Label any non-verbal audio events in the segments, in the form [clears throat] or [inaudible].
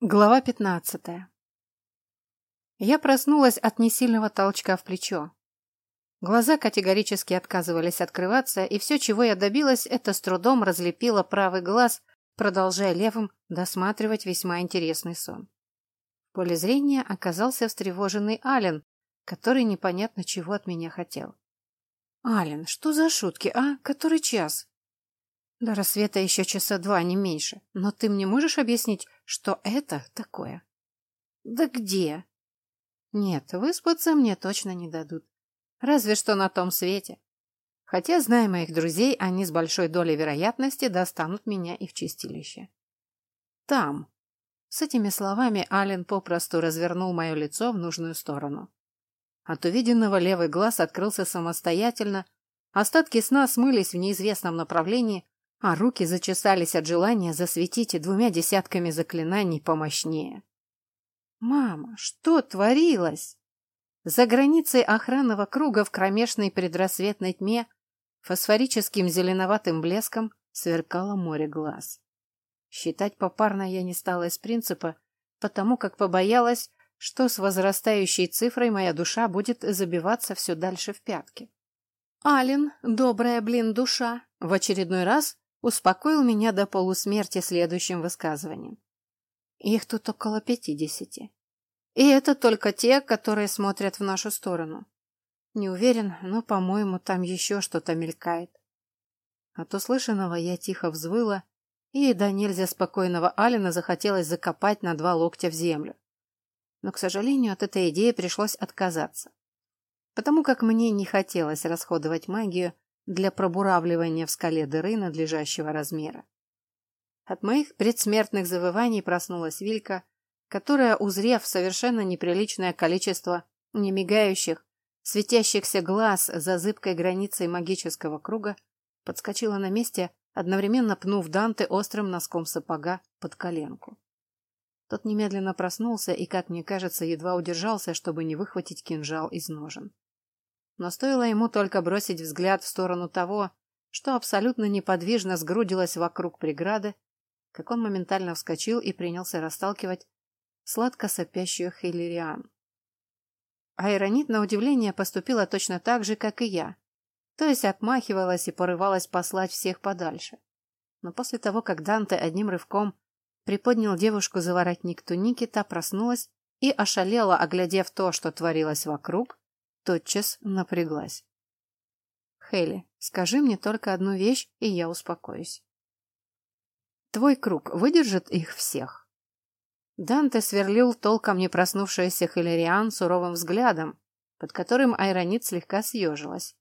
Глава пятнадцатая. Я проснулась от несильного толчка в плечо. Глаза категорически отказывались открываться, и все, чего я добилась, это с трудом разлепила правый глаз, продолжая левым досматривать весьма интересный сон. В поле зрения оказался встревоженный Ален, который непонятно чего от меня хотел. «Ален, что за шутки, а? Который час?» До рассвета еще часа два, не меньше. Но ты мне можешь объяснить, что это такое? Да где? Нет, выспаться мне точно не дадут. Разве что на том свете. Хотя, зная моих друзей, они с большой долей вероятности достанут меня и в чистилище. Там. С этими словами Ален попросту развернул мое лицо в нужную сторону. От увиденного левый глаз открылся самостоятельно, остатки сна смылись в неизвестном направлении, а руки зачесались от желания засветить двумя десятками заклинаний помощнее. «Мама, что творилось?» За границей охранного круга в кромешной предрассветной тьме фосфорическим зеленоватым блеском сверкало море глаз. Считать попарно я не стала из принципа, потому как побоялась, что с возрастающей цифрой моя душа будет забиваться все дальше в пятки. Ален, добрая, блин, душа, в очередной раз успокоил меня до полусмерти следующим высказыванием. Их тут около пятидесяти. И это только те, которые смотрят в нашу сторону. Не уверен, но, по-моему, там еще что-то мелькает. От услышанного я тихо взвыла, и до нельзя спокойного Алина захотелось закопать на два локтя в землю. Но, к сожалению, от этой идеи пришлось отказаться. Потому как мне не хотелось расходовать магию для пробуравливания в скале дыры надлежащего размера. От моих предсмертных завываний проснулась Вилька, которая, узрев совершенно неприличное количество немигающих, светящихся глаз за зыбкой границей магического круга, подскочила на месте, одновременно пнув Данте острым носком сапога под коленку. Тот немедленно проснулся и, как мне кажется, едва удержался, чтобы не выхватить кинжал из ножен но стоило ему только бросить взгляд в сторону того, что абсолютно неподвижно сгрудилось вокруг преграды, как он моментально вскочил и принялся расталкивать сладко сопящую Хиллериан. Айронит, на удивление, поступила точно так же, как и я, то есть отмахивалась и порывалась послать всех подальше. Но после того, как Данте одним рывком приподнял девушку за воротник туники, та проснулась и ошалела, оглядев то, что творилось вокруг, тотчас напряглась. Хейли, скажи мне только одну вещь, и я успокоюсь. Твой круг выдержит их всех. Данте сверлил толком не проснувшаяся Хиллериан суровым взглядом, под которым Айронит слегка съежилась.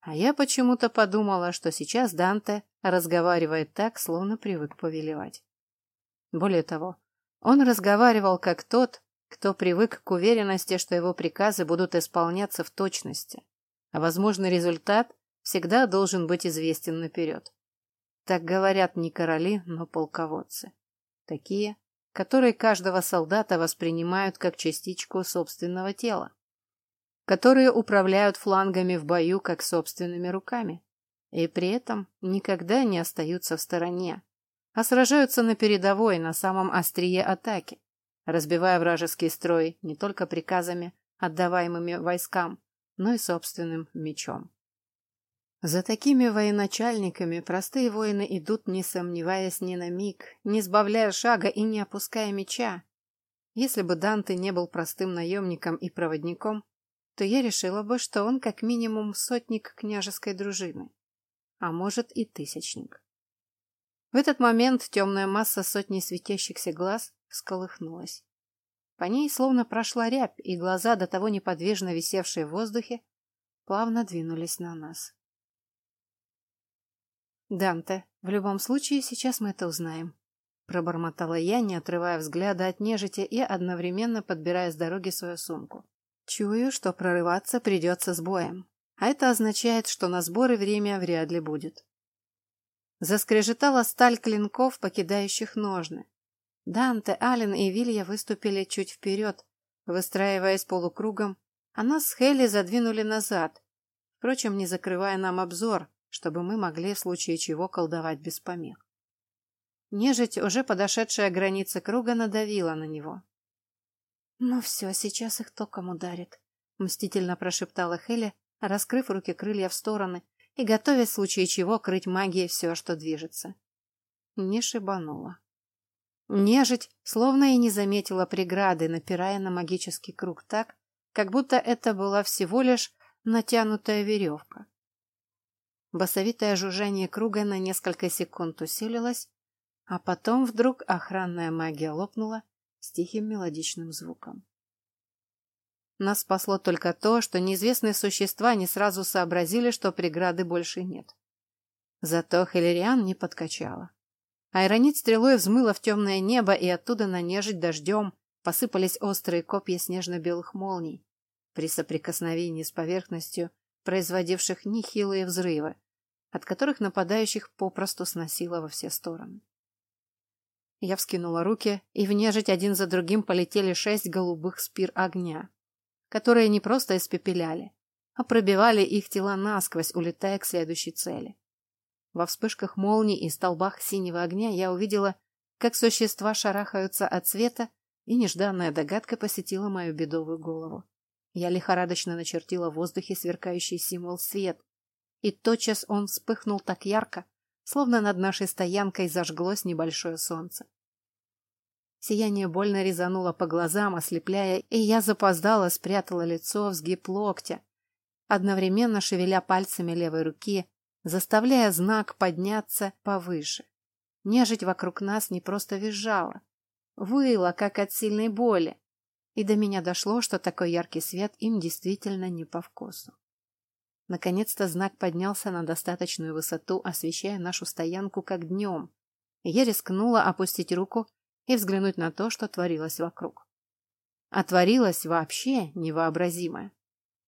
А я почему-то подумала, что сейчас Данте разговаривает так, словно привык повелевать. Более того, он разговаривал как тот, кто привык к уверенности, что его приказы будут исполняться в точности, а возможный результат всегда должен быть известен наперед. Так говорят не короли, но полководцы. Такие, которые каждого солдата воспринимают как частичку собственного тела, которые управляют флангами в бою как собственными руками, и при этом никогда не остаются в стороне, а сражаются на передовой, на самом острие атаки, разбивая вражеский строй не только приказами, отдаваемыми войскам, но и собственным мечом. За такими военачальниками простые воины идут, не сомневаясь ни на миг, не сбавляя шага и не опуская меча. Если бы Данте не был простым наемником и проводником, то я решила бы, что он как минимум сотник княжеской дружины, а может и тысячник. В этот момент темная масса сотни светящихся глаз всколыхнулась. По ней словно прошла рябь, и глаза, до того неподвижно висевшие в воздухе, плавно двинулись на нас. «Данте, в любом случае, сейчас мы это узнаем», — пробормотала я, не отрывая взгляда от нежити и одновременно подбирая с дороги свою сумку. «Чую, что прорываться придется с боем, а это означает, что на сборы время вряд ли будет». Заскрежетала сталь клинков, покидающих ножны, Данте, Ален и Вилья выступили чуть вперед, выстраиваясь полукругом, а нас с Хелли задвинули назад, впрочем, не закрывая нам обзор, чтобы мы могли в случае чего колдовать без помех. Нежить, уже подошедшая к границе круга, надавила на него. «Ну все, сейчас их током ударит», — мстительно прошептала Хеля, раскрыв руки крылья в стороны и готовясь в случае чего крыть магией все, что движется. Не шибанула. Нежить словно и не заметила преграды, напирая на магический круг так, как будто это была всего лишь натянутая веревка. Басовитое жужжание круга на несколько секунд усилилось, а потом вдруг охранная магия лопнула с тихим мелодичным звуком. Нас спасло только то, что неизвестные существа не сразу сообразили, что преграды больше нет. Зато Хиллериан не подкачала. Айронит стрелой взмыла в темное небо, и оттуда на нежить дождем посыпались острые копья снежно-белых молний, при соприкосновении с поверхностью, производивших нехилые взрывы, от которых нападающих попросту сносило во все стороны. Я вскинула руки, и в нежить один за другим полетели шесть голубых спир огня, которые не просто испепеляли, а пробивали их тела насквозь, улетая к следующей цели. Во вспышках молний и столбах синего огня я увидела, как существа шарахаются от света, и нежданная догадка посетила мою бедовую голову. Я лихорадочно начертила в воздухе сверкающий символ свет, и тотчас он вспыхнул так ярко, словно над нашей стоянкой зажглось небольшое солнце. Сияние больно резануло по глазам, ослепляя, и я запоздала, спрятала лицо в сгиб локтя, одновременно шевеля пальцами левой руки, заставляя знак подняться повыше. Нежить вокруг нас не просто визжала, выла, как от сильной боли, и до меня дошло, что такой яркий свет им действительно не по вкусу. Наконец-то знак поднялся на достаточную высоту, освещая нашу стоянку как днем. я рискнула опустить руку и взглянуть на то, что творилось вокруг. Творилось вообще невообразимое.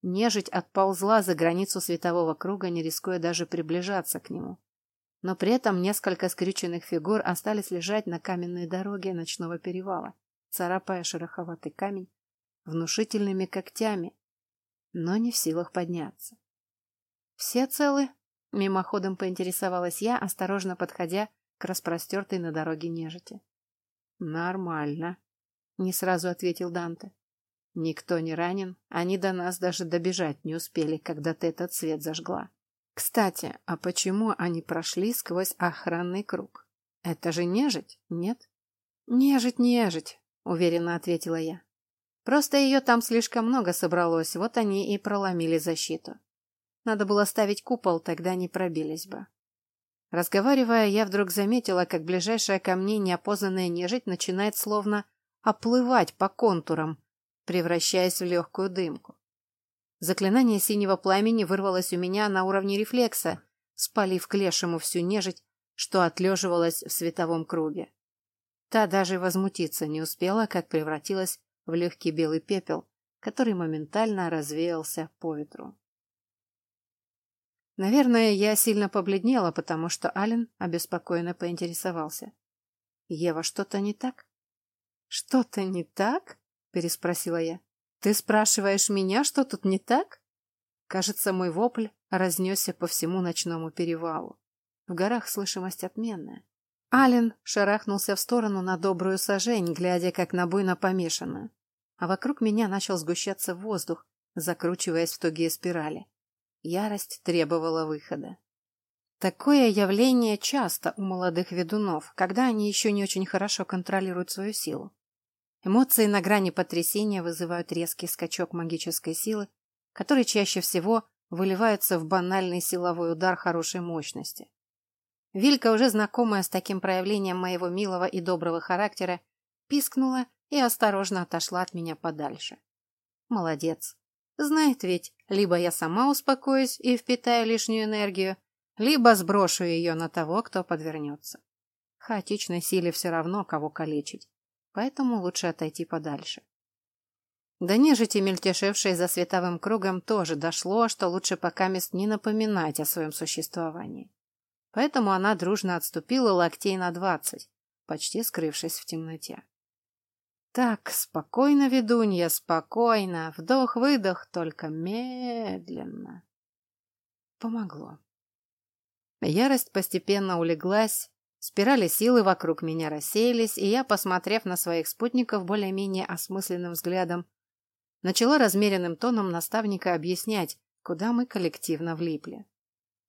Нежить отползла за границу светового круга, не рискуя даже приближаться к нему. Но при этом несколько скрюченных фигур остались лежать на каменной дороге ночного перевала, царапая шероховатый камень внушительными когтями, но не в силах подняться. «Все целы?» — мимоходом поинтересовалась я, осторожно подходя к распростертой на дороге нежити. «Нормально», — не сразу ответил Данте. «Никто не ранен, они до нас даже добежать не успели, когда ты этот свет зажгла. Кстати, а почему они прошли сквозь охранный круг? Это же нежить, нет?» «Нежить, нежить», — уверенно ответила я. «Просто ее там слишком много собралось, вот они и проломили защиту. Надо было ставить купол, тогда не пробились бы. Разговаривая, я вдруг заметила, как ближайшая ко мне неопознанная нежить начинает словно оплывать по контурам, превращаясь в легкую дымку. Заклинание синего пламени вырвалось у меня на уровне рефлекса, спалив к лешему всю нежить, что отлеживалась в световом круге. Та даже возмутиться не успела, как превратилась в легкий белый пепел, который моментально развеялся по ветру. Наверное, я сильно побледнела, потому что Ален обеспокоенно поинтересовался. «Ева, что-то не так?» «Что-то не так?» — переспросила я. «Ты спрашиваешь меня, что тут не так?» Кажется, мой вопль разнесся по всему ночному перевалу. В горах слышимость отменная. Ален шарахнулся в сторону на добрую сажень, глядя, как на буйно помешанную. А вокруг меня начал сгущаться воздух, закручиваясь в тугие спирали. Ярость требовала выхода. Такое явление часто у молодых ведунов, когда они еще не очень хорошо контролируют свою силу. Эмоции на грани потрясения вызывают резкий скачок магической силы, который чаще всего выливается в банальный силовой удар хорошей мощности. Вилька, уже знакомая с таким проявлением моего милого и доброго характера, пискнула и осторожно отошла от меня подальше. Молодец. Знает ведь, либо я сама успокоюсь и впитаю лишнюю энергию, либо сброшу ее на того, кто подвернется. Хаотичной силе все равно, кого калечить, поэтому лучше отойти подальше. До нежити, мельтешевшей за световым кругом, тоже дошло, что лучше пока мест не напоминать о своем существовании. Поэтому она дружно отступила локтей на двадцать, почти скрывшись в темноте. Так, спокойно, ведунья, спокойно. Вдох-выдох, только медленно. Помогло. Ярость постепенно улеглась, Спирали силы вокруг меня рассеялись, и я, посмотрев на своих спутников более-менее осмысленным взглядом, начала размеренным тоном наставника объяснять, куда мы коллективно влипли.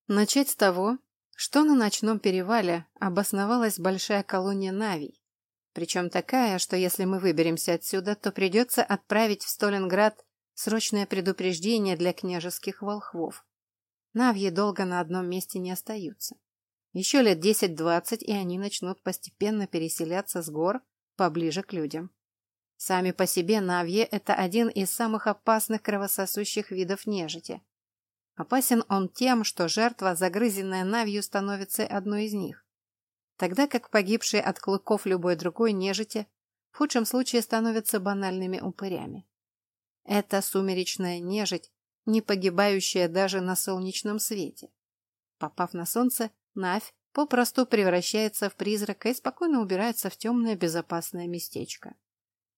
Начать с того, что на ночном перевале обосновалась большая колония Навий, причем такая, что если мы выберемся отсюда, то придется отправить в Сталинград срочное предупреждение для княжеских волхвов. Навьи долго на одном месте не остаются. Еще лет десять-двадцать, и они начнут постепенно переселяться с гор поближе к людям. Сами по себе Навье – это один из самых опасных кровососущих видов нежити. Опасен он тем, что жертва, загрызенная Навью, становится одной из них. Тогда как погибшие от клыков любой другой нежити в худшем случае становятся банальными упырями. Это сумеречная нежить, не погибающая даже на солнечном свете. Попав на солнце, Навь попросту превращается в призрака и спокойно убирается в темное безопасное местечко.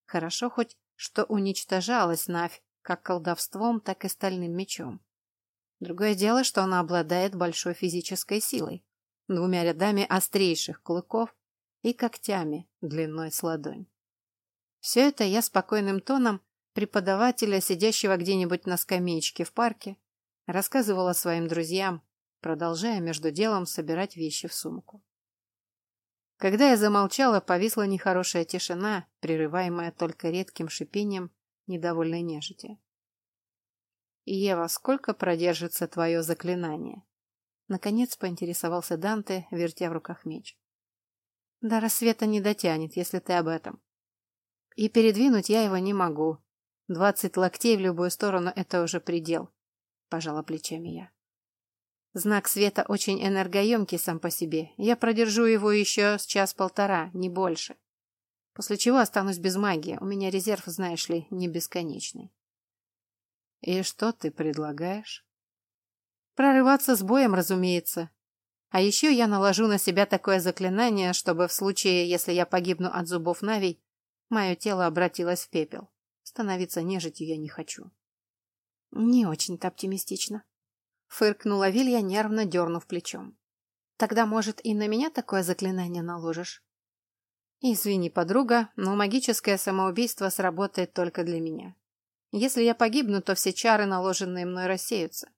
Хорошо хоть, что уничтожалась Навь как колдовством, так и стальным мечом. Другое дело, что она обладает большой физической силой, двумя рядами острейших клыков и когтями длиной с ладонь. Все это я спокойным тоном преподавателя, сидящего где-нибудь на скамеечке в парке, рассказывала своим друзьям, продолжая между делом собирать вещи в сумку. Когда я замолчала, повисла нехорошая тишина, прерываемая только редким шипением недовольной нежити. «Ева, сколько продержится твое заклинание?» Наконец поинтересовался Данте, вертя в руках меч. «До рассвета не дотянет, если ты об этом. И передвинуть я его не могу. Двадцать локтей в любую сторону — это уже предел», — пожала плечами я. Знак света очень энергоемкий сам по себе. Я продержу его еще с час-полтора, не больше. После чего останусь без магии. У меня резерв, знаешь ли, не бесконечный. И что ты предлагаешь? Прорываться с боем, разумеется. А еще я наложу на себя такое заклинание, чтобы в случае, если я погибну от зубов Навий, мое тело обратилось в пепел. Становиться нежитью я не хочу. Не очень-то оптимистично. Фыркнула Вилья, нервно дернув плечом. Тогда, может, и на меня такое заклинание наложишь? Извини, подруга, но магическое самоубийство сработает только для меня. Если я погибну, то все чары, наложенные мной, рассеются.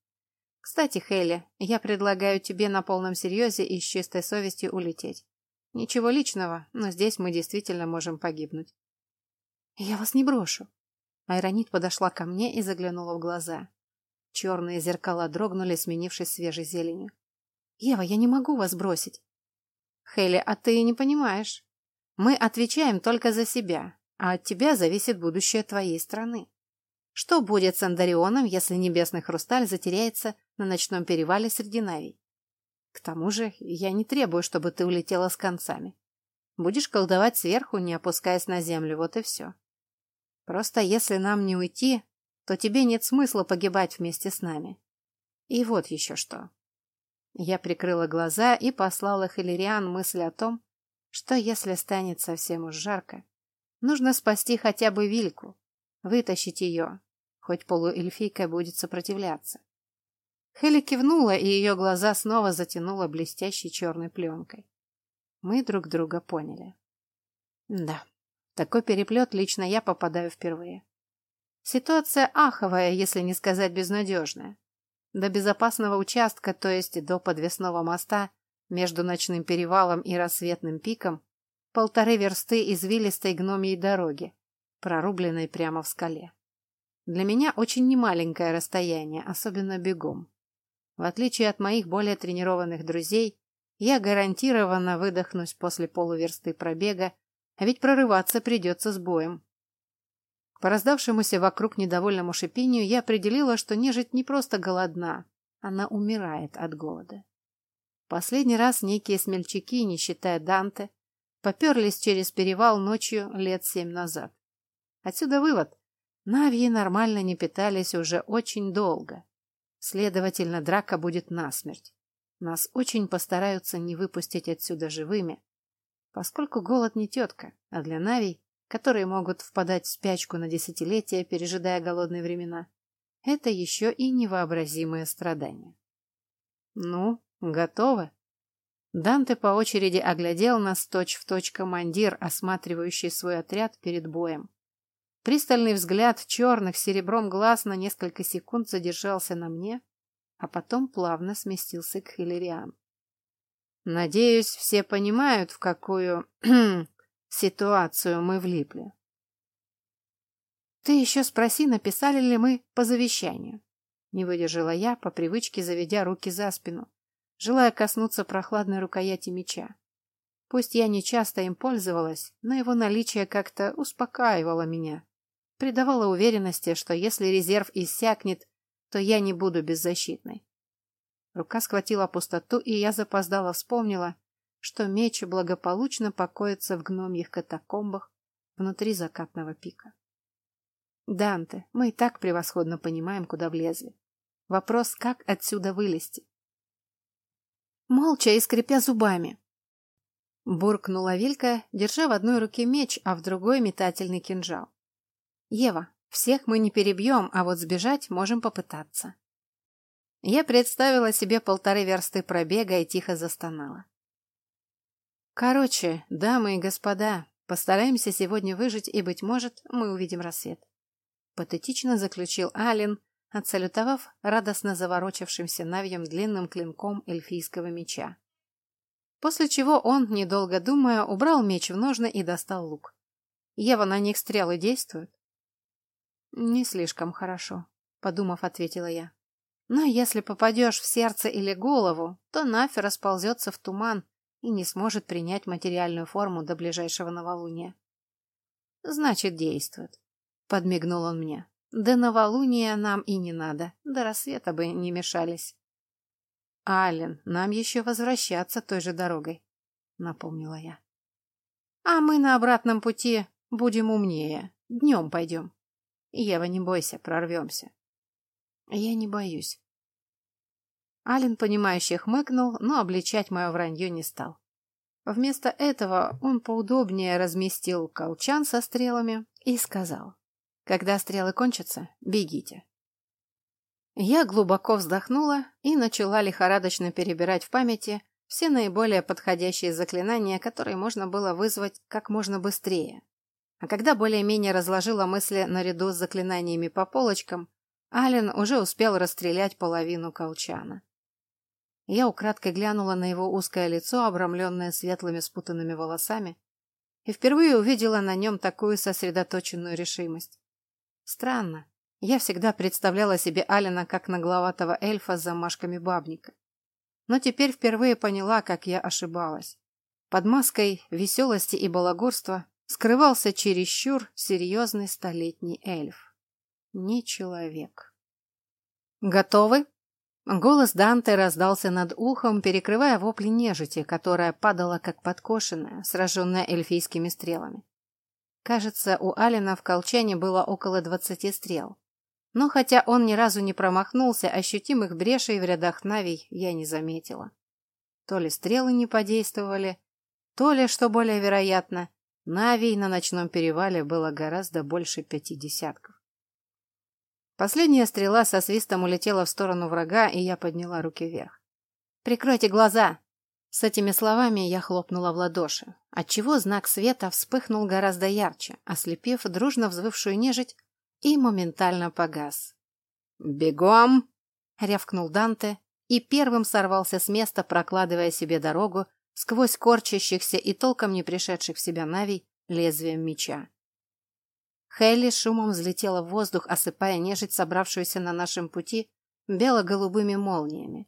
Кстати, Хелли, я предлагаю тебе на полном серьезе и с чистой совестью улететь. Ничего личного, но здесь мы действительно можем погибнуть. Я вас не брошу. Айронит подошла ко мне и заглянула в глаза. Черные зеркала дрогнули, сменившись свежей зеленью. «Ева, я не могу вас бросить!» «Хелли, а ты не понимаешь. Мы отвечаем только за себя, а от тебя зависит будущее твоей страны. Что будет с Андарионом, если небесный хрусталь затеряется на ночном перевале среди Навий? К тому же я не требую, чтобы ты улетела с концами. Будешь колдовать сверху, не опускаясь на землю, вот и все. Просто если нам не уйти, то тебе нет смысла погибать вместе с нами. И вот еще что. Я прикрыла глаза и послала Хиллериан мысль о том, что если станет совсем уж жарко, нужно спасти хотя бы Вильку, вытащить ее, хоть полуэльфийка будет сопротивляться. Хелли кивнула, и ее глаза снова затянуло блестящей черной пленкой. Мы друг друга поняли. Да, такой переплет лично я попадаю впервые. Ситуация аховая, если не сказать безнадежная. До безопасного участка, то есть до подвесного моста, между ночным перевалом и рассветным пиком, полторы версты извилистой гномьей дороги, прорубленной прямо в скале. Для меня очень немаленькое расстояние, особенно бегом. В отличие от моих более тренированных друзей, я гарантированно выдохнусь после полуверсты пробега, а ведь прорываться придется с боем. По раздавшемуся вокруг недовольному шипению я определила, что нежить не просто голодна, она умирает от голода. Последний раз некие смельчаки, не считая Данте, поперлись через перевал ночью лет семь назад. Отсюда вывод. Навьи нормально не питались уже очень долго. Следовательно, драка будет насмерть. Нас очень постараются не выпустить отсюда живыми, поскольку голод не тетка, а для Навий которые могут впадать в спячку на десятилетия, пережидая голодные времена, это еще и невообразимое страдание. Ну, готовы? Данте по очереди оглядел нас точь-в-точь командир, осматривающий свой отряд перед боем. Пристальный взгляд черных серебром глаз на несколько секунд задержался на мне, а потом плавно сместился к Хиллериан. Надеюсь, все понимают, в какую [clears throat] ситуацию мы влипли. Ты еще спроси, написали ли мы по завещанию. Не выдержала я, по привычке заведя руки за спину, желая коснуться прохладной рукояти меча. Пусть я не часто им пользовалась, но его наличие как-то успокаивало меня, придавало уверенности, что если резерв иссякнет, то я не буду беззащитной. Рука схватила пустоту, и я запоздала вспомнила, что меч благополучно покоится в гномьих катакомбах внутри закатного пика. Данте, мы и так превосходно понимаем, куда влезли. Вопрос, как отсюда вылезти? Молча и скрипя зубами. Буркнула Вилька, держа в одной руке меч, а в другой метательный кинжал. Ева, всех мы не перебьем, а вот сбежать можем попытаться. Я представила себе полторы версты пробега и тихо застонала. Короче, дамы и господа, постараемся сегодня выжить, и, быть может, мы увидим рассвет. Патетично заключил Ален, отсалютовав радостно заворочившимся навьем длинным клинком эльфийского меча. После чего он, недолго думая, убрал меч в ножны и достал лук. Ева, на них стрелы действуют? Не слишком хорошо, подумав, ответила я. Но если попадешь в сердце или голову, то Нафи расползется в туман и не сможет принять материальную форму до ближайшего новолуния. Значит, действует. Подмигнул он мне. До новолуния нам и не надо, до рассвета бы не мешались. Ален, нам еще возвращаться той же дорогой, напомнила я. А мы на обратном пути будем умнее, днем пойдем. Ева, не бойся, прорвемся. Я не боюсь. Ален, понимающе хмыкнул, но обличать мое вранье не стал. Вместо этого он поудобнее разместил колчан со стрелами и сказал, «Когда стрелы кончатся, бегите». Я глубоко вздохнула и начала лихорадочно перебирать в памяти все наиболее подходящие заклинания, которые можно было вызвать как можно быстрее. А когда более-менее разложила мысли наряду с заклинаниями по полочкам, Ален уже успел расстрелять половину колчана. Я украдкой глянула на его узкое лицо, обрамленное светлыми спутанными волосами, и впервые увидела на нем такую сосредоточенную решимость. Странно. Я всегда представляла себе Алина как нагловатого эльфа с замашками бабника. Но теперь впервые поняла, как я ошибалась. Под маской веселости и балагурства скрывался чересчур серьезный столетний эльф. Не человек. «Готовы?» Голос Данте раздался над ухом, перекрывая вопли нежити, которая падала как подкошенная, сраженная эльфийскими стрелами. Кажется, у Алина в колчане было около двадцати стрел. Но хотя он ни разу не промахнулся, ощутимых брешей в рядах Навий я не заметила. То ли стрелы не подействовали, то ли, что более вероятно, Навий на ночном перевале было гораздо больше пяти десятков. Последняя стрела со свистом улетела в сторону врага, и я подняла руки вверх. «Прикройте глаза!» С этими словами я хлопнула в ладоши, отчего знак света вспыхнул гораздо ярче, ослепив дружно взвывшую нежить, и моментально погас. «Бегом!» — рявкнул Данте и первым сорвался с места, прокладывая себе дорогу сквозь корчащихся и толком не пришедших в себя Навий лезвием меча. Хелли шумом взлетела в воздух, осыпая нежить, собравшуюся на нашем пути, бело-голубыми молниями.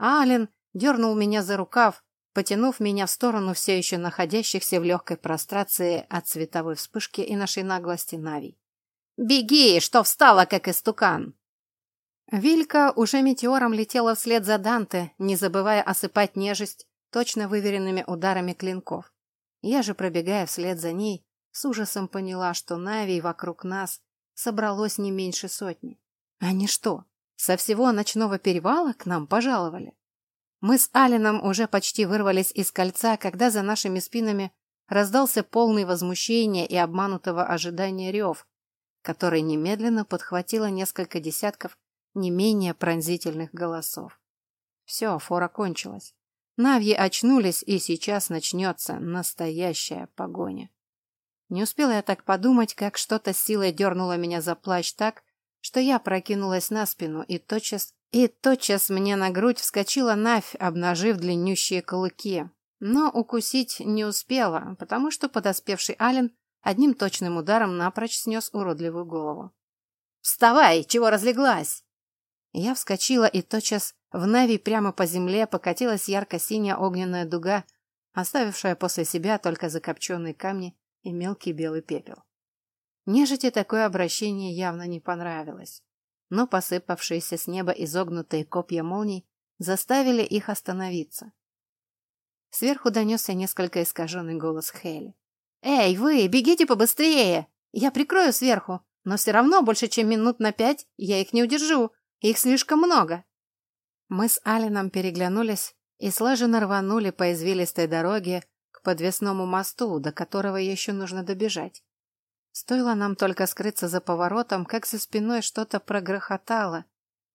Ален дернул меня за рукав, потянув меня в сторону все еще находящихся в легкой прострации от световой вспышки и нашей наглости Нави. «Беги, что встала, как истукан!» Вилька уже метеором летела вслед за Данте, не забывая осыпать нежесть точно выверенными ударами клинков. Я же, пробегая вслед за ней, с ужасом поняла, что Навий вокруг нас собралось не меньше сотни. Они что, со всего ночного перевала к нам пожаловали? Мы с Алином уже почти вырвались из кольца, когда за нашими спинами раздался полный возмущения и обманутого ожидания рев, который немедленно подхватило несколько десятков не менее пронзительных голосов. Все, фора кончилась. Навьи очнулись, и сейчас начнется настоящая погоня. Не успела я так подумать, как что-то силой дернуло меня за плащ так, что я прокинулась на спину, и тотчас, и тотчас мне на грудь вскочила Навь, обнажив длиннющие клыки. Но укусить не успела, потому что подоспевший Ален одним точным ударом напрочь снес уродливую голову. «Вставай! Чего разлеглась?» Я вскочила, и тотчас в Нави прямо по земле покатилась ярко-синяя огненная дуга, оставившая после себя только закопченные камни и мелкий белый пепел. Нежити такое обращение явно не понравилось, но посыпавшиеся с неба изогнутые копья молний заставили их остановиться. Сверху донесся несколько искаженный голос Хейли. «Эй, вы, бегите побыстрее! Я прикрою сверху, но все равно больше, чем минут на пять я их не удержу, их слишком много!» Мы с Алином переглянулись и слаженно рванули по извилистой дороге к подвесному мосту, до которого еще нужно добежать. Стоило нам только скрыться за поворотом, как за спиной что-то прогрохотало,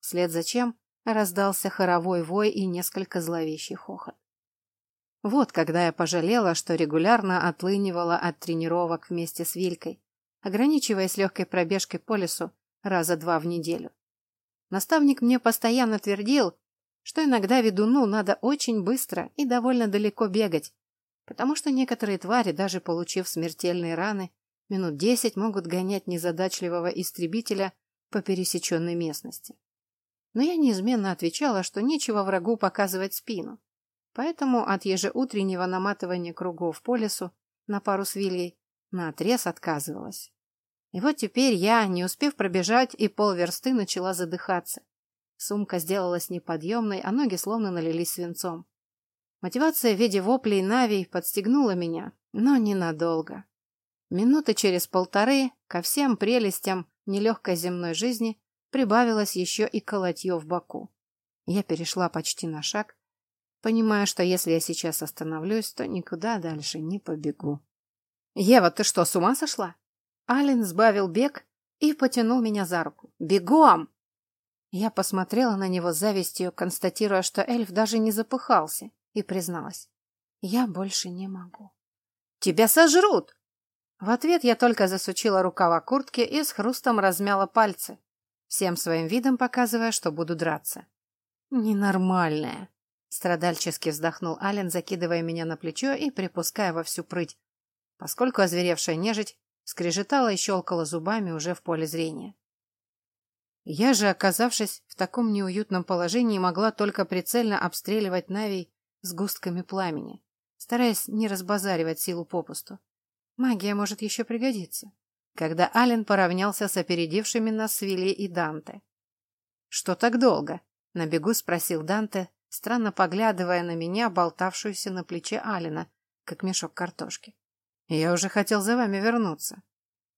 вслед за чем раздался хоровой вой и несколько зловещий хохот. Вот когда я пожалела, что регулярно отлынивала от тренировок вместе с Вилькой, ограничиваясь легкой пробежкой по лесу раза два в неделю. Наставник мне постоянно твердил, что иногда ведуну надо очень быстро и довольно далеко бегать, потому что некоторые твари, даже получив смертельные раны, минут десять могут гонять незадачливого истребителя по пересеченной местности. Но я неизменно отвечала, что нечего врагу показывать спину, поэтому от ежеутреннего наматывания кругов по лесу на пару с Вильей наотрез отказывалась. И вот теперь я, не успев пробежать и полверсты, начала задыхаться. Сумка сделалась неподъемной, а ноги словно налились свинцом. Мотивация в виде воплей Нави подстегнула меня, но ненадолго. Минуты через полторы ко всем прелестям нелегкой земной жизни прибавилось еще и колотье в боку. Я перешла почти на шаг, понимая, что если я сейчас остановлюсь, то никуда дальше не побегу. «Ева, ты что, с ума сошла?» Ален сбавил бег и потянул меня за руку. «Бегом!» Я посмотрела на него с завистью, констатируя, что эльф даже не запыхался, и призналась. «Я больше не могу». «Тебя сожрут!» В ответ я только засучила рукава куртки и с хрустом размяла пальцы, всем своим видом показывая, что буду драться. «Ненормальная!» Страдальчески вздохнул Ален, закидывая меня на плечо и припуская во всю прыть, поскольку озверевшая нежить скрежетала и щелкала зубами уже в поле зрения. Я же, оказавшись в таком неуютном положении, могла только прицельно обстреливать Навий с густками пламени, стараясь не разбазаривать силу попусту. Магия может еще пригодиться. Когда Ален поравнялся с опередившими нас Свили и Данте. «Что так долго?» — на бегу спросил Данте, странно поглядывая на меня, болтавшуюся на плече Алина, как мешок картошки. «Я уже хотел за вами вернуться.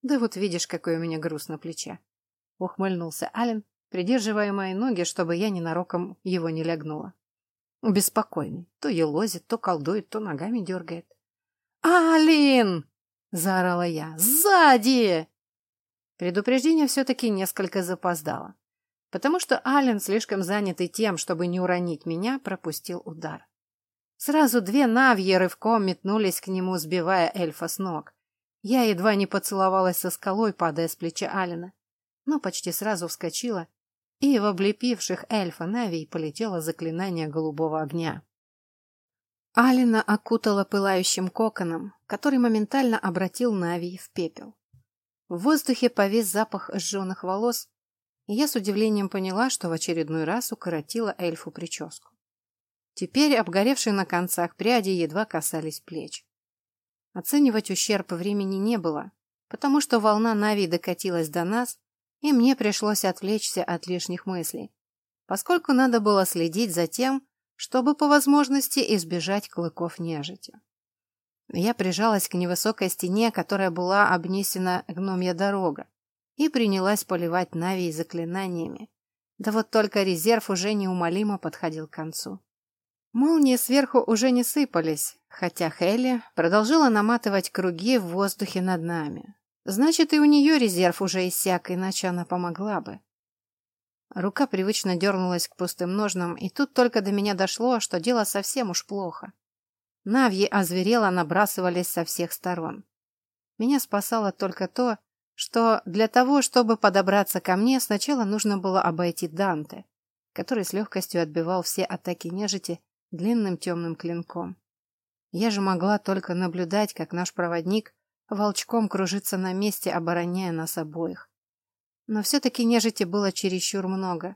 Да вот видишь, какой у меня груз на плече ухмыльнулся Ален, придерживая мои ноги, чтобы я ненароком его не лягнула. Беспокойный. То елозит, то колдует, то ногами дергает. «Алин!» — заорала я. «Сзади!» Предупреждение все-таки несколько запоздало, потому что Ален, слишком занятый тем, чтобы не уронить меня, пропустил удар. Сразу две навьи рывком метнулись к нему, сбивая эльфа с ног. Я едва не поцеловалась со скалой, падая с плеча Алина но почти сразу вскочила, и в облепивших эльфа Навий полетело заклинание голубого огня. Алина окутала пылающим коконом, который моментально обратил Навий в пепел. В воздухе повис запах сжженных волос, и я с удивлением поняла, что в очередной раз укоротила эльфу прическу. Теперь обгоревшие на концах пряди едва касались плеч. Оценивать ущерб времени не было, потому что волна Нави докатилась до нас и мне пришлось отвлечься от лишних мыслей, поскольку надо было следить за тем, чтобы по возможности избежать клыков нежити. Я прижалась к невысокой стене, которая была обнесена гномья дорога, и принялась поливать Навий заклинаниями. Да вот только резерв уже неумолимо подходил к концу. Молнии сверху уже не сыпались, хотя Хелли продолжила наматывать круги в воздухе над нами. Значит, и у нее резерв уже иссяк, иначе она помогла бы. Рука привычно дернулась к пустым ножнам, и тут только до меня дошло, что дело совсем уж плохо. Навьи озверело набрасывались со всех сторон. Меня спасало только то, что для того, чтобы подобраться ко мне, сначала нужно было обойти Данте, который с легкостью отбивал все атаки нежити длинным темным клинком. Я же могла только наблюдать, как наш проводник волчком кружится на месте, обороняя нас обоих. Но все-таки нежити было чересчур много.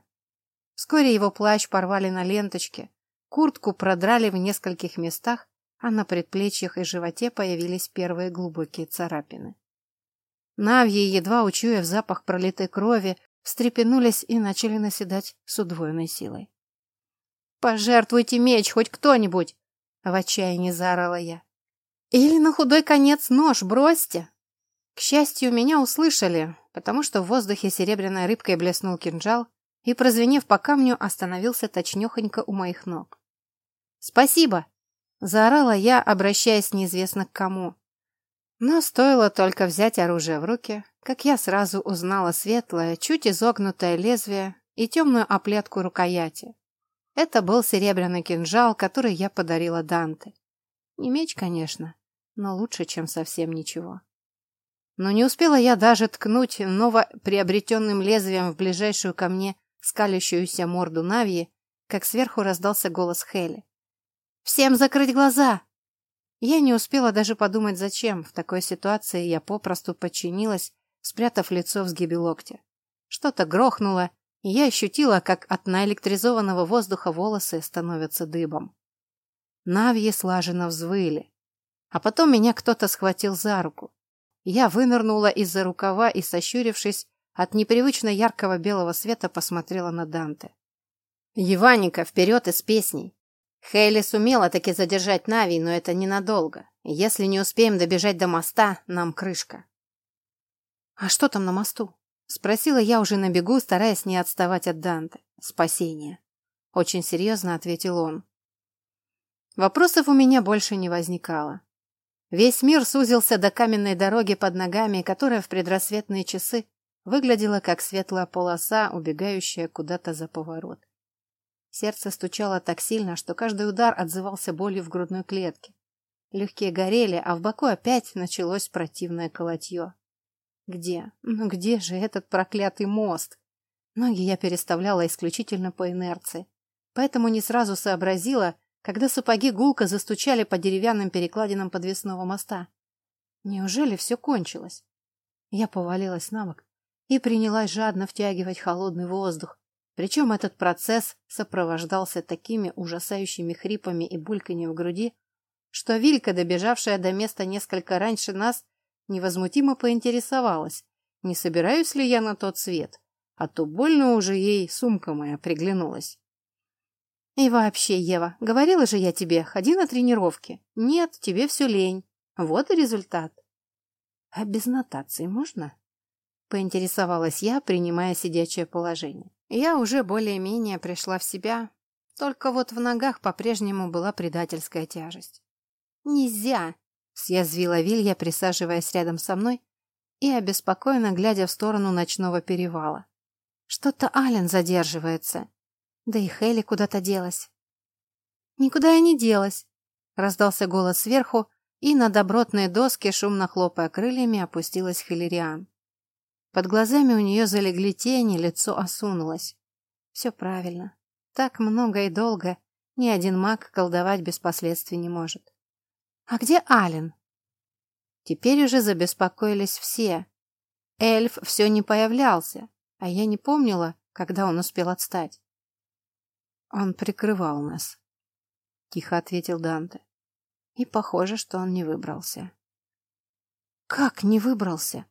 Вскоре его плащ порвали на ленточке, куртку продрали в нескольких местах, а на предплечьях и животе появились первые глубокие царапины. Навьи, едва учуяв запах пролитой крови, встрепенулись и начали наседать с удвоенной силой. «Пожертвуйте меч, хоть кто-нибудь!» — в отчаянии заорала я. «Или на худой конец нож бросьте!» К счастью, меня услышали, потому что в воздухе серебряной рыбкой блеснул кинжал и, прозвенев по камню, остановился точнехонько у моих ног. «Спасибо!» Заорала я, обращаясь неизвестно к кому. Но стоило только взять оружие в руки, как я сразу узнала светлое, чуть изогнутое лезвие и темную оплетку рукояти. Это был серебряный кинжал, который я подарила Данте. Не меч, конечно, но лучше, чем совсем ничего. Но не успела я даже ткнуть новоприобретенным лезвием в ближайшую ко мне скалящуюся морду Навьи, как сверху раздался голос Хели. Всем закрыть глаза!» Я не успела даже подумать, зачем. В такой ситуации я попросту подчинилась, спрятав лицо в сгибе локтя. Что-то грохнуло, и я ощутила, как от наэлектризованного воздуха волосы становятся дыбом. Навьи слаженно взвыли. А потом меня кто-то схватил за руку. Я вынырнула из-за рукава и, сощурившись, от непривычно яркого белого света посмотрела на Данте. «Еваника, вперед из песней! Хейли сумела таки задержать Нави, но это ненадолго. Если не успеем добежать до моста, нам крышка. «А что там на мосту?» — спросила я уже на бегу, стараясь не отставать от Данте. «Спасение», — очень серьезно ответил он. Вопросов у меня больше не возникало. Весь мир сузился до каменной дороги под ногами, которая в предрассветные часы выглядела как светлая полоса, убегающая куда-то за поворот. Сердце стучало так сильно, что каждый удар отзывался болью в грудной клетке. Легкие горели, а в боку опять началось противное колотье. Где? Ну где же этот проклятый мост? Ноги я переставляла исключительно по инерции, поэтому не сразу сообразила, когда сапоги гулко застучали по деревянным перекладинам подвесного моста. Неужели все кончилось? Я повалилась на бок и принялась жадно втягивать холодный воздух, причем этот процесс сопровождался такими ужасающими хрипами и бульканьем в груди, что Вилька, добежавшая до места несколько раньше нас, невозмутимо поинтересовалась, не собираюсь ли я на тот свет, а то больно уже ей сумка моя приглянулась. И вообще, Ева, говорила же я тебе, ходи на тренировки. Нет, тебе все лень. Вот и результат. А без нотации можно? Поинтересовалась я, принимая сидячее положение. Я уже более-менее пришла в себя, только вот в ногах по-прежнему была предательская тяжесть. «Нельзя!» — съязвила Вилья, присаживаясь рядом со мной и обеспокоенно глядя в сторону ночного перевала. «Что-то Ален задерживается. Да и Хелли куда-то делась». «Никуда я не делась!» — раздался голос сверху, и на добротные доски, шумно хлопая крыльями, опустилась Хиллериан. Под глазами у нее залегли тени, лицо осунулось. Все правильно. Так много и долго ни один маг колдовать без последствий не может. А где Ален? Теперь уже забеспокоились все. Эльф все не появлялся, а я не помнила, когда он успел отстать. Он прикрывал нас, тихо ответил Данте. И похоже, что он не выбрался. Как не выбрался?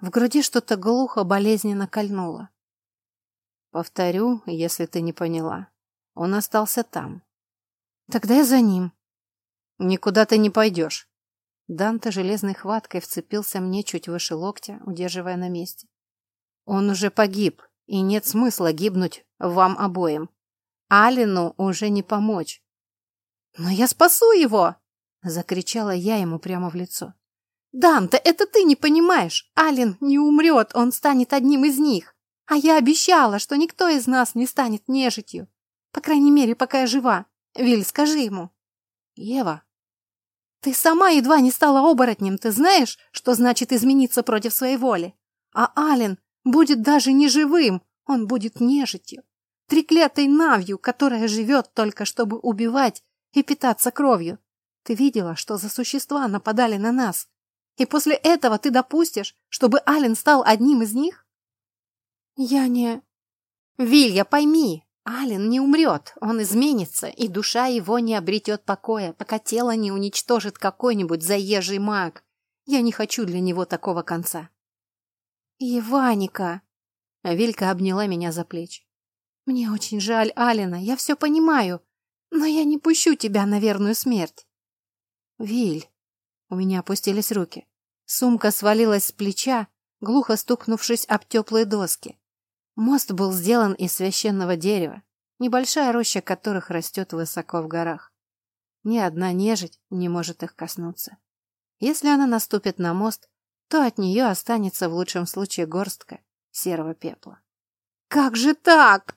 В груди что-то глухо, болезненно кольнуло. Повторю, если ты не поняла. Он остался там. Тогда я за ним. Никуда ты не пойдешь. Данте железной хваткой вцепился мне чуть выше локтя, удерживая на месте. Он уже погиб, и нет смысла гибнуть вам обоим. Алину уже не помочь. «Но я спасу его!» — закричала я ему прямо в лицо. «Данте, это ты не понимаешь! Ален не умрет, он станет одним из них!» А я обещала, что никто из нас не станет нежитью. По крайней мере, пока я жива. Виль, скажи ему. Ева, ты сама едва не стала оборотнем. Ты знаешь, что значит измениться против своей воли? А Ален будет даже не живым. Он будет нежитью. Треклятой навью, которая живет только чтобы убивать и питаться кровью. Ты видела, что за существа нападали на нас? И после этого ты допустишь, чтобы Ален стал одним из них? Я не... Вилья, пойми, Ален не умрет, он изменится, и душа его не обретет покоя, пока тело не уничтожит какой-нибудь заезжий маг. Я не хочу для него такого конца. Иваника! Вилька обняла меня за плечи. Мне очень жаль Алина, я все понимаю, но я не пущу тебя на верную смерть. Виль. У меня опустились руки. Сумка свалилась с плеча, глухо стукнувшись об теплые доски. Мост был сделан из священного дерева, небольшая роща которых растет высоко в горах. Ни одна нежить не может их коснуться. Если она наступит на мост, то от нее останется в лучшем случае горстка серого пепла. «Как же так?»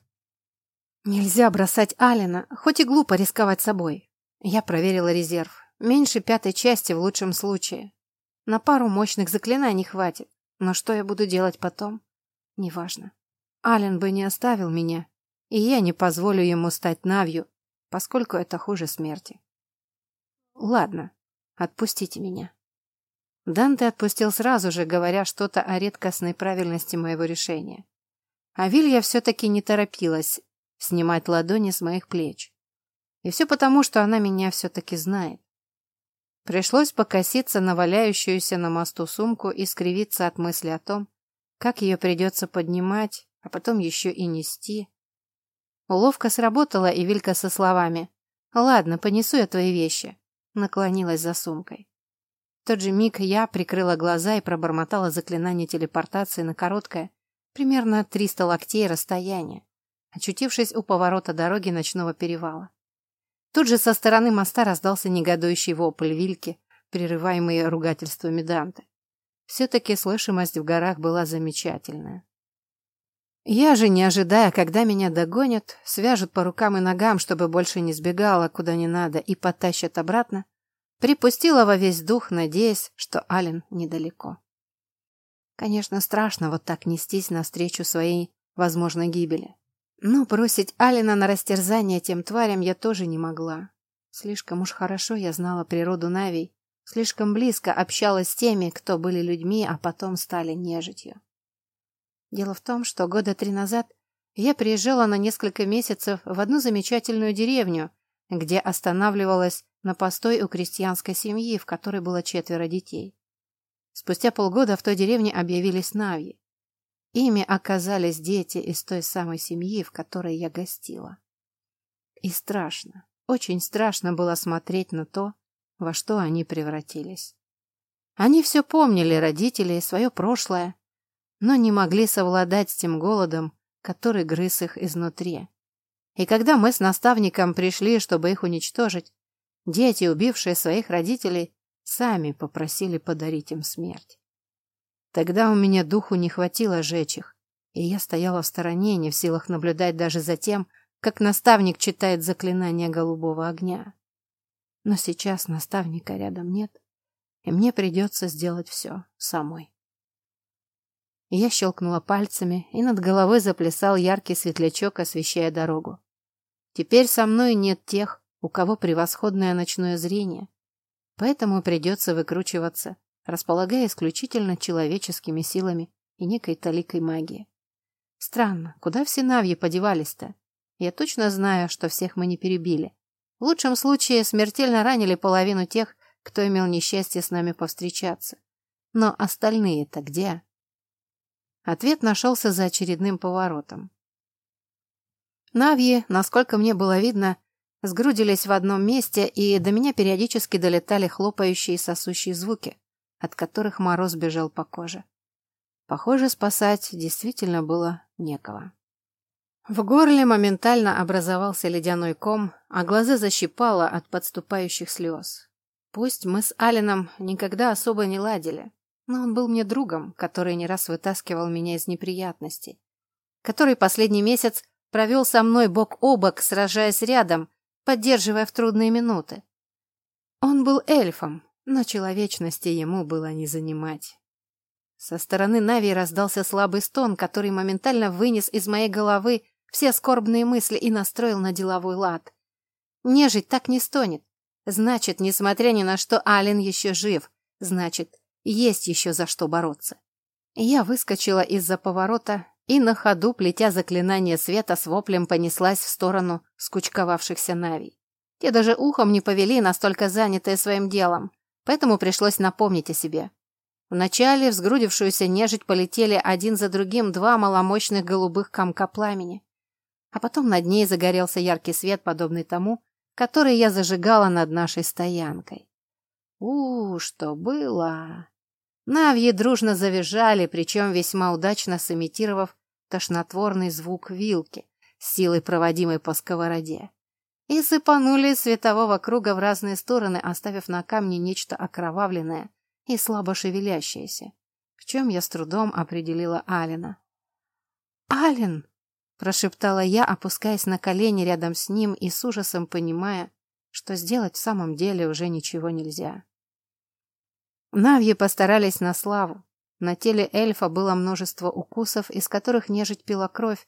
Нельзя бросать Алина, хоть и глупо рисковать собой. Я проверила резерв. Меньше пятой части в лучшем случае. На пару мощных заклинаний хватит. Но что я буду делать потом? Неважно. Ален бы не оставил меня, и я не позволю ему стать Навью, поскольку это хуже смерти. Ладно, отпустите меня. Данте отпустил сразу же, говоря что-то о редкостной правильности моего решения. А Вилья все-таки не торопилась снимать ладони с моих плеч. И все потому, что она меня все-таки знает. Пришлось покоситься на валяющуюся на мосту сумку и скривиться от мысли о том, как ее придется поднимать, а потом еще и нести. Уловка сработала, и Вилька со словами «Ладно, понесу я твои вещи», наклонилась за сумкой. В тот же миг я прикрыла глаза и пробормотала заклинание телепортации на короткое, примерно 300 локтей расстояние, очутившись у поворота дороги ночного перевала. Тут же со стороны моста раздался негодующий вопль Вильки, прерываемый ругательствами Данте. Все-таки слышимость в горах была замечательная. Я же, не ожидая, когда меня догонят, свяжут по рукам и ногам, чтобы больше не сбегала куда не надо, и потащат обратно, припустила во весь дух, надеясь, что Ален недалеко. Конечно, страшно вот так нестись навстречу своей возможной гибели. Но бросить Алина на растерзание тем тварям я тоже не могла. Слишком уж хорошо я знала природу Навий, слишком близко общалась с теми, кто были людьми, а потом стали нежитью. Дело в том, что года три назад я приезжала на несколько месяцев в одну замечательную деревню, где останавливалась на постой у крестьянской семьи, в которой было четверо детей. Спустя полгода в той деревне объявились Навьи. Ими оказались дети из той самой семьи, в которой я гостила. И страшно, очень страшно было смотреть на то, во что они превратились. Они все помнили родителей, свое прошлое, но не могли совладать с тем голодом, который грыз их изнутри. И когда мы с наставником пришли, чтобы их уничтожить, дети, убившие своих родителей, сами попросили подарить им смерть. Тогда у меня духу не хватило жечь их, и я стояла в стороне, не в силах наблюдать даже за тем, как наставник читает заклинание голубого огня. Но сейчас наставника рядом нет, и мне придется сделать все самой. Я щелкнула пальцами, и над головой заплясал яркий светлячок, освещая дорогу. Теперь со мной нет тех, у кого превосходное ночное зрение, поэтому придется выкручиваться располагая исключительно человеческими силами и некой таликой магии. Странно, куда все навьи подевались-то? Я точно знаю, что всех мы не перебили. В лучшем случае смертельно ранили половину тех, кто имел несчастье с нами повстречаться. Но остальные-то где? Ответ нашелся за очередным поворотом. Навьи, насколько мне было видно, сгрудились в одном месте, и до меня периодически долетали хлопающие и сосущие звуки от которых мороз бежал по коже. Похоже, спасать действительно было некого. В горле моментально образовался ледяной ком, а глаза защипало от подступающих слез. Пусть мы с Алином никогда особо не ладили, но он был мне другом, который не раз вытаскивал меня из неприятностей. который последний месяц провел со мной бок о бок, сражаясь рядом, поддерживая в трудные минуты. Он был эльфом, но человечности ему было не занимать. Со стороны Нави раздался слабый стон, который моментально вынес из моей головы все скорбные мысли и настроил на деловой лад. Нежить так не стонет. Значит, несмотря ни на что, Ален еще жив. Значит, есть еще за что бороться. Я выскочила из-за поворота и на ходу, плетя заклинание света, с воплем понеслась в сторону скучковавшихся Нави. Те даже ухом не повели, настолько занятые своим делом, поэтому пришлось напомнить о себе. Вначале в сгрудившуюся нежить полетели один за другим два маломощных голубых комка пламени, а потом над ней загорелся яркий свет, подобный тому, который я зажигала над нашей стоянкой. у что было! Навьи дружно завизжали, причем весьма удачно сымитировав тошнотворный звук вилки, силой проводимой по сковороде, и сыпанули светового круга в разные стороны, оставив на камне нечто окровавленное и слабо шевелящееся, в чем я с трудом определила Алина. «Ален!» – прошептала я, опускаясь на колени рядом с ним и с ужасом понимая, что сделать в самом деле уже ничего нельзя. Навьи постарались на славу. На теле эльфа было множество укусов, из которых нежить пила кровь.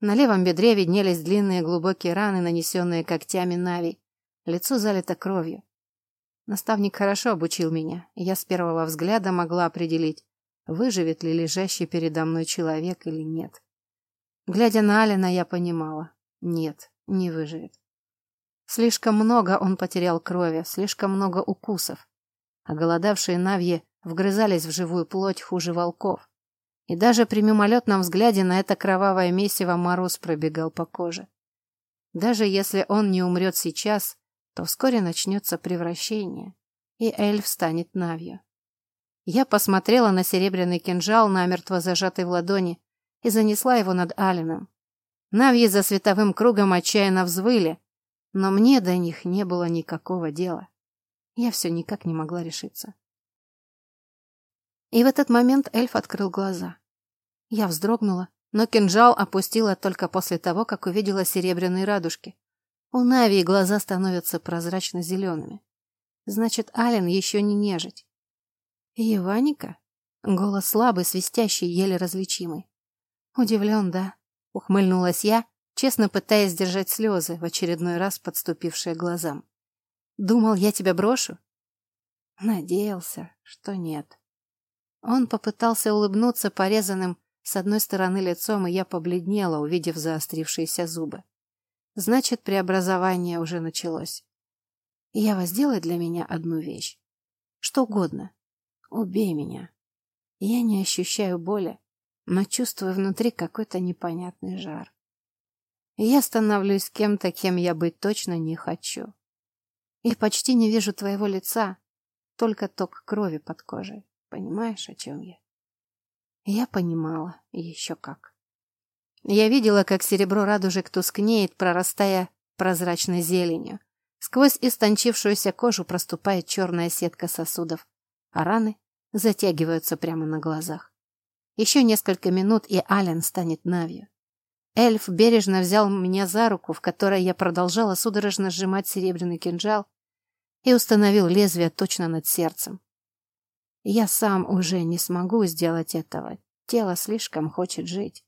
На левом бедре виднелись длинные глубокие раны, нанесенные когтями Нави. Лицо залито кровью. Наставник хорошо обучил меня, и я с первого взгляда могла определить, выживет ли лежащий передо мной человек или нет. Глядя на Алина, я понимала. Нет, не выживет. Слишком много он потерял крови, слишком много укусов а голодавшие навьи вгрызались в живую плоть хуже волков. И даже при мимолетном взгляде на это кровавое месиво мороз пробегал по коже. Даже если он не умрет сейчас, то вскоре начнется превращение, и эльф станет навью. Я посмотрела на серебряный кинжал, намертво зажатый в ладони, и занесла его над Алином. Навьи за световым кругом отчаянно взвыли, но мне до них не было никакого дела. Я все никак не могла решиться. И в этот момент эльф открыл глаза. Я вздрогнула, но кинжал опустила только после того, как увидела серебряные радужки. У Нави глаза становятся прозрачно-зелеными. Значит, Ален еще не нежить. Еваника? Голос слабый, свистящий, еле различимый. Удивлен, да? Ухмыльнулась я, честно пытаясь сдержать слезы, в очередной раз подступившие глазам. Думал, я тебя брошу? Надеялся, что нет. Он попытался улыбнуться порезанным с одной стороны лицом, и я побледнела, увидев заострившиеся зубы. Значит, преобразование уже началось. Ева, сделай для меня одну вещь. Что угодно. Убей меня. Я не ощущаю боли, но чувствую внутри какой-то непонятный жар. И я становлюсь кем-то, кем я быть точно не хочу. И почти не вижу твоего лица, только ток крови под кожей. Понимаешь, о чем я? Я понимала, еще как. Я видела, как серебро радужек тускнеет, прорастая прозрачной зеленью. Сквозь истончившуюся кожу проступает черная сетка сосудов, а раны затягиваются прямо на глазах. Еще несколько минут, и Ален станет Навью. Эльф бережно взял меня за руку, в которой я продолжала судорожно сжимать серебряный кинжал, и установил лезвие точно над сердцем. Я сам уже не смогу сделать этого. Тело слишком хочет жить.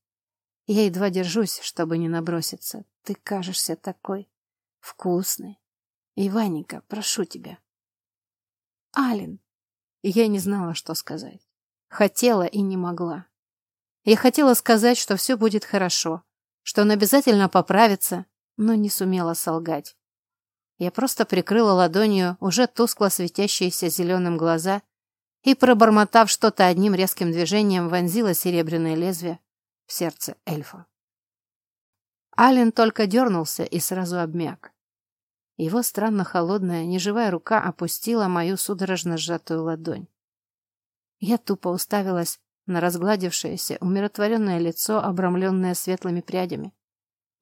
Я едва держусь, чтобы не наброситься. Ты кажешься такой вкусный. Иваника, прошу тебя. Ален. Я не знала, что сказать. Хотела и не могла. Я хотела сказать, что все будет хорошо, что он обязательно поправится, но не сумела солгать. Я просто прикрыла ладонью уже тускло светящиеся зеленым глаза и, пробормотав что-то одним резким движением, вонзила серебряное лезвие в сердце эльфа. Ален только дернулся и сразу обмяк. Его странно холодная, неживая рука опустила мою судорожно сжатую ладонь. Я тупо уставилась на разгладившееся, умиротворенное лицо, обрамленное светлыми прядями,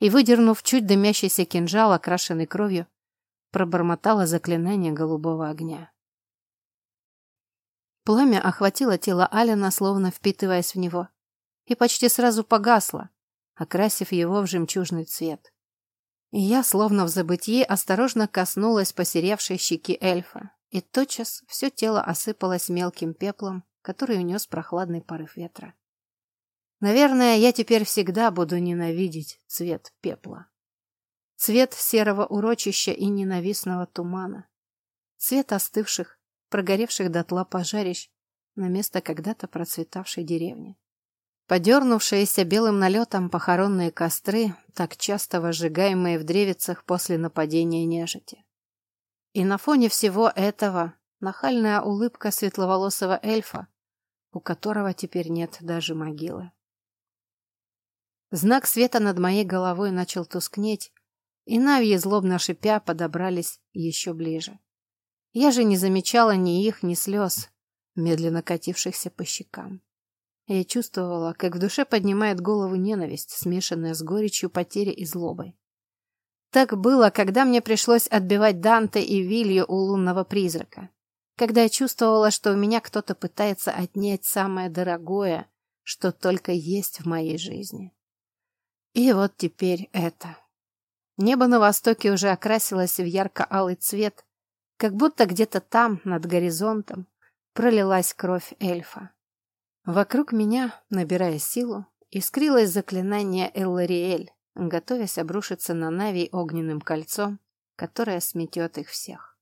и, выдернув чуть дымящийся кинжал, окрашенный кровью, пробормотала заклинание голубого огня. Пламя охватило тело Алина, словно впитываясь в него, и почти сразу погасло, окрасив его в жемчужный цвет. И я, словно в забытии, осторожно коснулась посеревшей щеки эльфа, и тотчас все тело осыпалось мелким пеплом, который унес прохладный порыв ветра. Наверное, я теперь всегда буду ненавидеть цвет пепла. Цвет серого урочища и ненавистного тумана. Цвет остывших, прогоревших дотла пожарищ на место когда-то процветавшей деревни. Подернувшиеся белым налетом похоронные костры, так часто возжигаемые в древицах после нападения нежити. И на фоне всего этого нахальная улыбка светловолосого эльфа, у которого теперь нет даже могилы. Знак света над моей головой начал тускнеть, и навьи, злобно шипя, подобрались еще ближе. Я же не замечала ни их, ни слез, медленно катившихся по щекам. Я чувствовала, как в душе поднимает голову ненависть, смешанная с горечью потери и злобой. Так было, когда мне пришлось отбивать Данте и Вилью у лунного призрака. Когда я чувствовала, что у меня кто-то пытается отнять самое дорогое, что только есть в моей жизни. И вот теперь это. Небо на востоке уже окрасилось в ярко-алый цвет, как будто где-то там, над горизонтом, пролилась кровь эльфа. Вокруг меня, набирая силу, искрилось заклинание Эллариэль, готовясь обрушиться на Нави огненным кольцом, которое сметет их всех.